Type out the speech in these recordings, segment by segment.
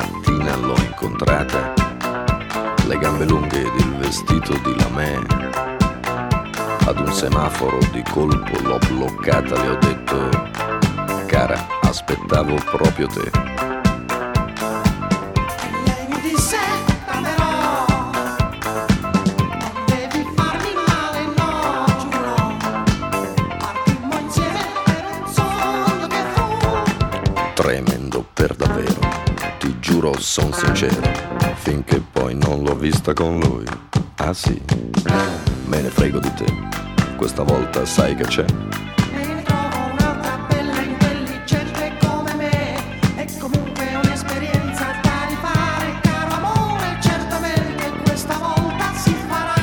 mattina l'ho incontrata, le gambe lunghe ed il vestito di lamè. Ad un semaforo di colpo l'ho bloccata, le ho detto, cara, aspettavo proprio te. Lei mi disse Non devi farmi male, no, giuro Partimmo insieme per un sogno che fu Tremendo per davvero, giuro, son sincero, finché poi non l'ho vista con lui. Ah sì, me ne frego di te, questa volta sai che c'è. Me ne trovo un'altra bella intelligente come me. Comunque un'esperienza da rifare Caro amore, certamente questa volta si farà.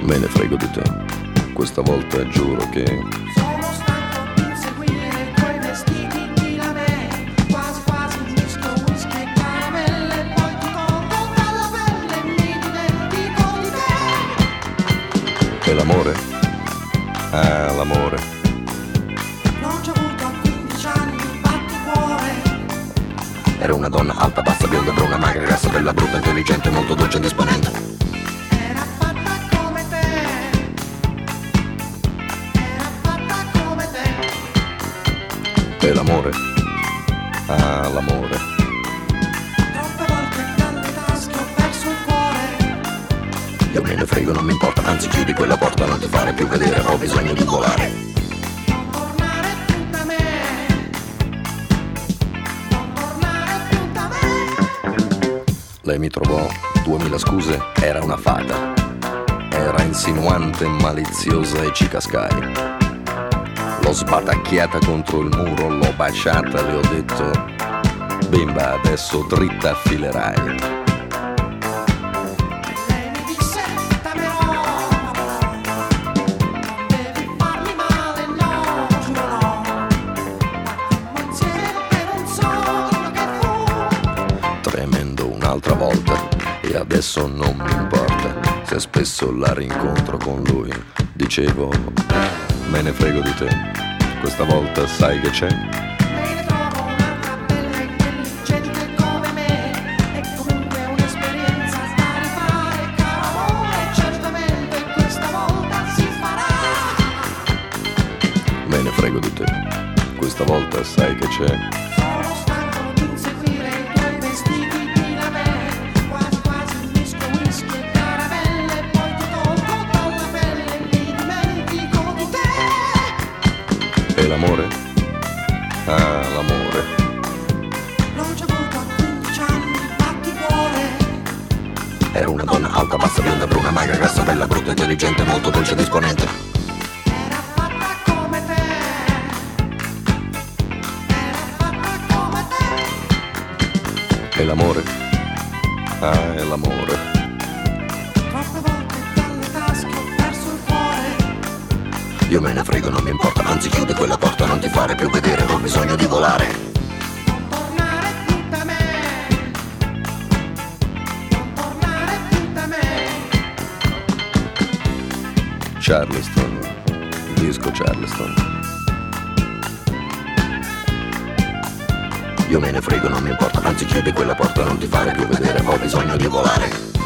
Me ne frego di te, questa volta giuro che Ah, l'amore. Non ci ho avuto a 15 anni il batticuore Era una donna alta, bassa, bionda, bruna, magra, grassa, bella, brutta, intelligente, molto dolce e disponente. Era fatta come te Era fatta come te E l'amore? Ah, l'amore. Io me ne frego, non mi importa, anzi chiudi quella porta, non ti fare più vedere, ho bisogno di volare. Lei mi trovò, duemila scuse, era una fata. Era insinuante, maliziosa e ci cascai. L'ho sbatacchiata contro il muro, l'ho baciata, le ho detto, bimba, adesso dritta affilerai. Un'altra volta, e adesso non mi importa se spesso la rincontro con lui. Dicevo, me ne frego di te, questa volta sai che c'è? Me ne frego di te, questa volta sai che c'è? L'amore? Ah, l'amore. Non ci ho avuto a 15 anni il batticuore Era una donna alta, bassa, bionda, bruna, magra, grassa, bella, brutta, intelligente, molto dolce e disponente. Era fatta come te Era fatta come te E l'amore? Ah, è l'amore. Io me ne frego, non mi importa, anzi chiudi quella porta, non ti fare più vedere, ho bisogno di volare. Non tornare più da me Non tornare più da me Charleston, disco Charleston. Io me ne frego, non mi importa, anzi chiudi quella porta, non ti fare più vedere, ho bisogno di volare.